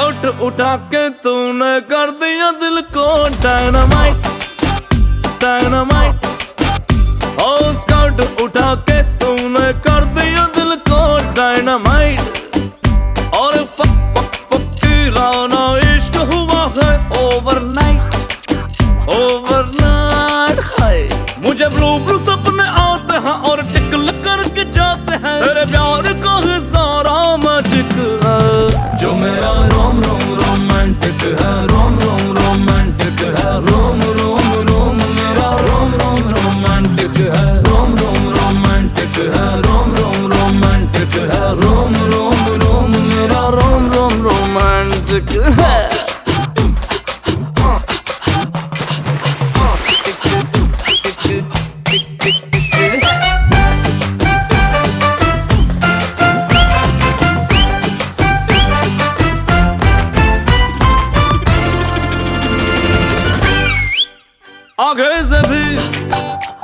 उठा के तूने कर दिया दिल को डायनामाइट डायनामाइट ओ स्कर्ट उठा के तूने कर दिया दिल को डायनामाइट और फक फक फकीराना इश्क हुआ है ओवरनाइट ओवरनाइट हाय। मुझे ब्लू आगे से भी,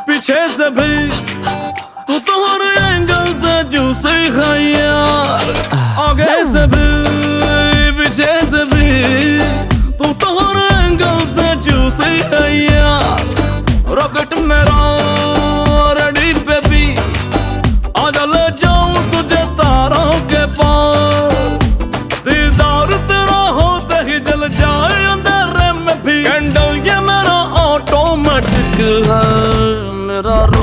पीछे से भी। तू तो हर एंगल से जूसे यार आगे से भी, पीछे से भी। तू तो हर एंगल से जूसे यार रॉकेट मेरा रेडी बेबी आजा ले ऑटोमेटिक है मेरा